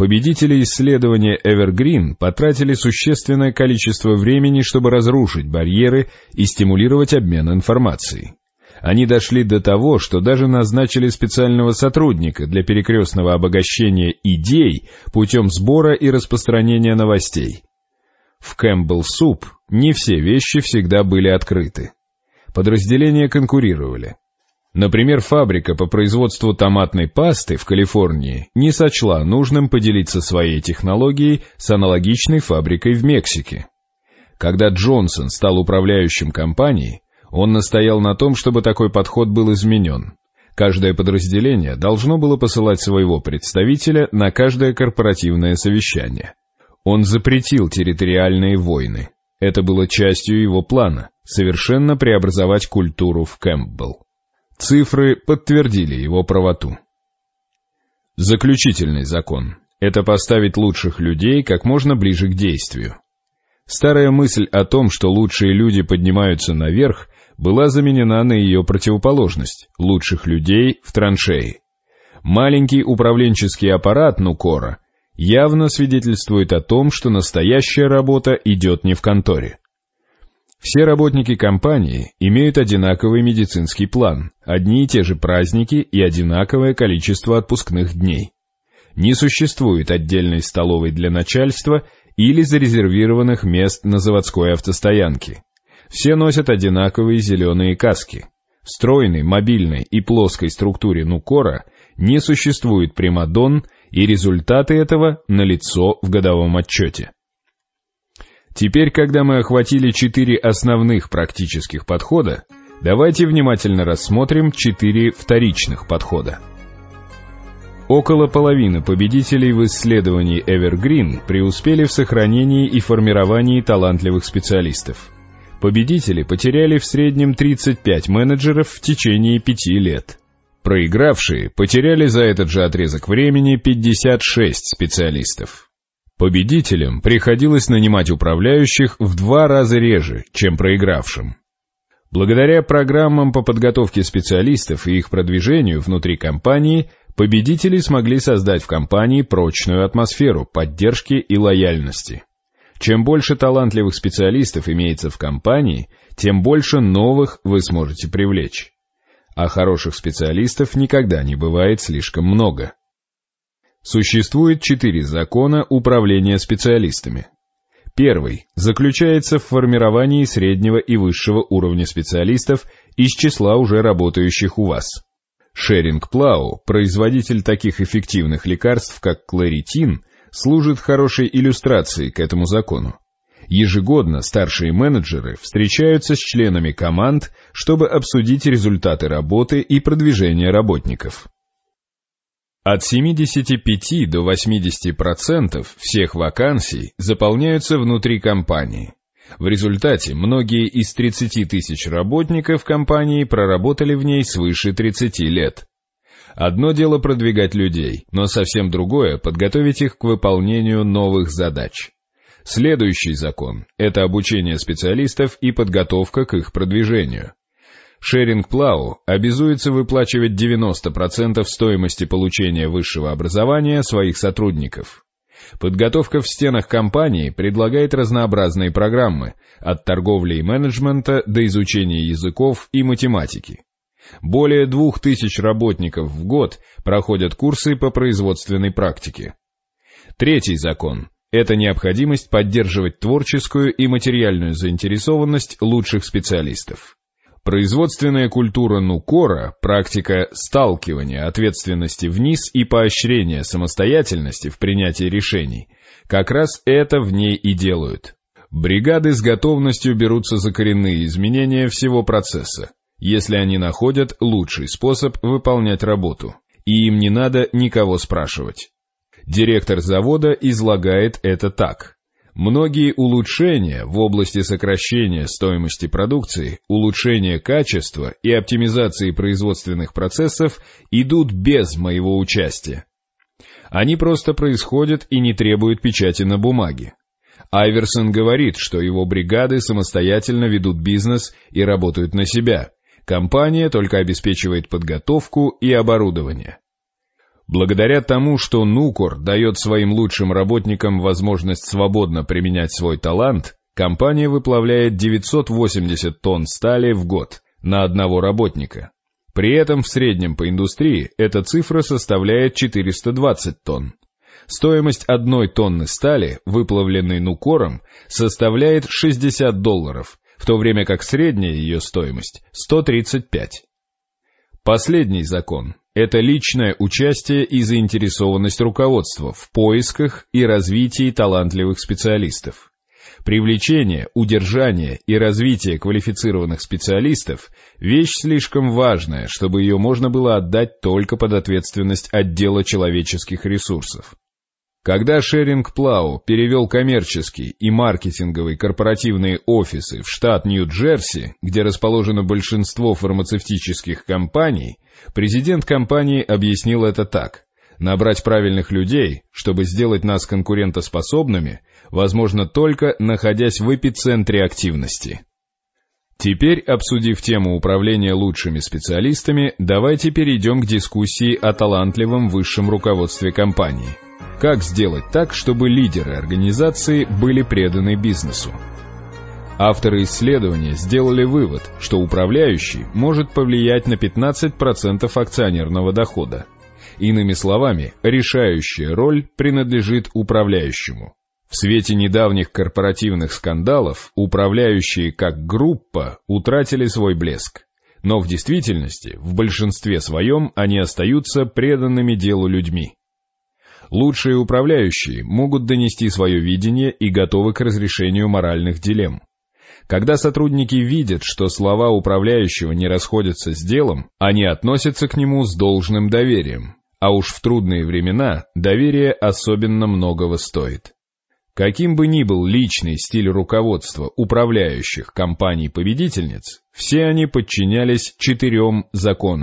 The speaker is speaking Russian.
Победители исследования Evergreen потратили существенное количество времени, чтобы разрушить барьеры и стимулировать обмен информацией. Они дошли до того, что даже назначили специального сотрудника для перекрестного обогащения идей путем сбора и распространения новостей. В Кэмпбелл Суп не все вещи всегда были открыты. Подразделения конкурировали. Например, фабрика по производству томатной пасты в Калифорнии не сочла нужным поделиться своей технологией с аналогичной фабрикой в Мексике. Когда Джонсон стал управляющим компанией, он настоял на том, чтобы такой подход был изменен. Каждое подразделение должно было посылать своего представителя на каждое корпоративное совещание. Он запретил территориальные войны. Это было частью его плана — совершенно преобразовать культуру в Кэмпбелл. Цифры подтвердили его правоту. Заключительный закон — это поставить лучших людей как можно ближе к действию. Старая мысль о том, что лучшие люди поднимаются наверх, была заменена на ее противоположность — лучших людей в траншеи. Маленький управленческий аппарат Нукора явно свидетельствует о том, что настоящая работа идет не в конторе. Все работники компании имеют одинаковый медицинский план, одни и те же праздники и одинаковое количество отпускных дней. Не существует отдельной столовой для начальства или зарезервированных мест на заводской автостоянке. Все носят одинаковые зеленые каски. В стройной, мобильной и плоской структуре Нукора не существует примадон, и результаты этого налицо в годовом отчете. Теперь, когда мы охватили четыре основных практических подхода, давайте внимательно рассмотрим четыре вторичных подхода. Около половины победителей в исследовании Evergreen преуспели в сохранении и формировании талантливых специалистов. Победители потеряли в среднем 35 менеджеров в течение пяти лет. Проигравшие потеряли за этот же отрезок времени 56 специалистов. Победителям приходилось нанимать управляющих в два раза реже, чем проигравшим. Благодаря программам по подготовке специалистов и их продвижению внутри компании, победители смогли создать в компании прочную атмосферу поддержки и лояльности. Чем больше талантливых специалистов имеется в компании, тем больше новых вы сможете привлечь. А хороших специалистов никогда не бывает слишком много. Существует четыре закона управления специалистами. Первый заключается в формировании среднего и высшего уровня специалистов из числа уже работающих у вас. Шеринг Плау, производитель таких эффективных лекарств, как кларитин, служит хорошей иллюстрацией к этому закону. Ежегодно старшие менеджеры встречаются с членами команд, чтобы обсудить результаты работы и продвижение работников. От 75 до 80% всех вакансий заполняются внутри компании. В результате многие из 30 тысяч работников компании проработали в ней свыше 30 лет. Одно дело продвигать людей, но совсем другое — подготовить их к выполнению новых задач. Следующий закон — это обучение специалистов и подготовка к их продвижению. Шеринг Плау обязуется выплачивать 90% стоимости получения высшего образования своих сотрудников. Подготовка в стенах компании предлагает разнообразные программы, от торговли и менеджмента до изучения языков и математики. Более двух тысяч работников в год проходят курсы по производственной практике. Третий закон – это необходимость поддерживать творческую и материальную заинтересованность лучших специалистов. Производственная культура Нукора, практика сталкивания ответственности вниз и поощрения самостоятельности в принятии решений, как раз это в ней и делают. Бригады с готовностью берутся за коренные изменения всего процесса, если они находят лучший способ выполнять работу, и им не надо никого спрашивать. Директор завода излагает это так. Многие улучшения в области сокращения стоимости продукции, улучшения качества и оптимизации производственных процессов идут без моего участия. Они просто происходят и не требуют печати на бумаге. Айверсон говорит, что его бригады самостоятельно ведут бизнес и работают на себя. Компания только обеспечивает подготовку и оборудование. Благодаря тому, что Нукор дает своим лучшим работникам возможность свободно применять свой талант, компания выплавляет 980 тонн стали в год на одного работника. При этом в среднем по индустрии эта цифра составляет 420 тонн. Стоимость одной тонны стали, выплавленной Нукором, составляет 60 долларов, в то время как средняя ее стоимость – 135. Последний закон – это личное участие и заинтересованность руководства в поисках и развитии талантливых специалистов. Привлечение, удержание и развитие квалифицированных специалистов – вещь слишком важная, чтобы ее можно было отдать только под ответственность отдела человеческих ресурсов. Когда Шеринг Плау перевел коммерческий и маркетинговый корпоративные офисы в штат Нью-Джерси, где расположено большинство фармацевтических компаний, президент компании объяснил это так. Набрать правильных людей, чтобы сделать нас конкурентоспособными, возможно только находясь в эпицентре активности. Теперь, обсудив тему управления лучшими специалистами, давайте перейдем к дискуссии о талантливом высшем руководстве компании – как сделать так, чтобы лидеры организации были преданы бизнесу? Авторы исследования сделали вывод, что управляющий может повлиять на 15% акционерного дохода. Иными словами, решающая роль принадлежит управляющему. В свете недавних корпоративных скандалов управляющие как группа утратили свой блеск. Но в действительности, в большинстве своем, они остаются преданными делу людьми. Лучшие управляющие могут донести свое видение и готовы к разрешению моральных дилемм. Когда сотрудники видят, что слова управляющего не расходятся с делом, они относятся к нему с должным доверием. А уж в трудные времена доверие особенно многого стоит. Каким бы ни был личный стиль руководства управляющих компаний-победительниц, все они подчинялись четырем законам.